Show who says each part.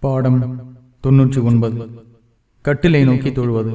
Speaker 1: பாடம் தொன்னூற்றி ஒன்பது. கட்டிலை நோக்கி தொழுவது.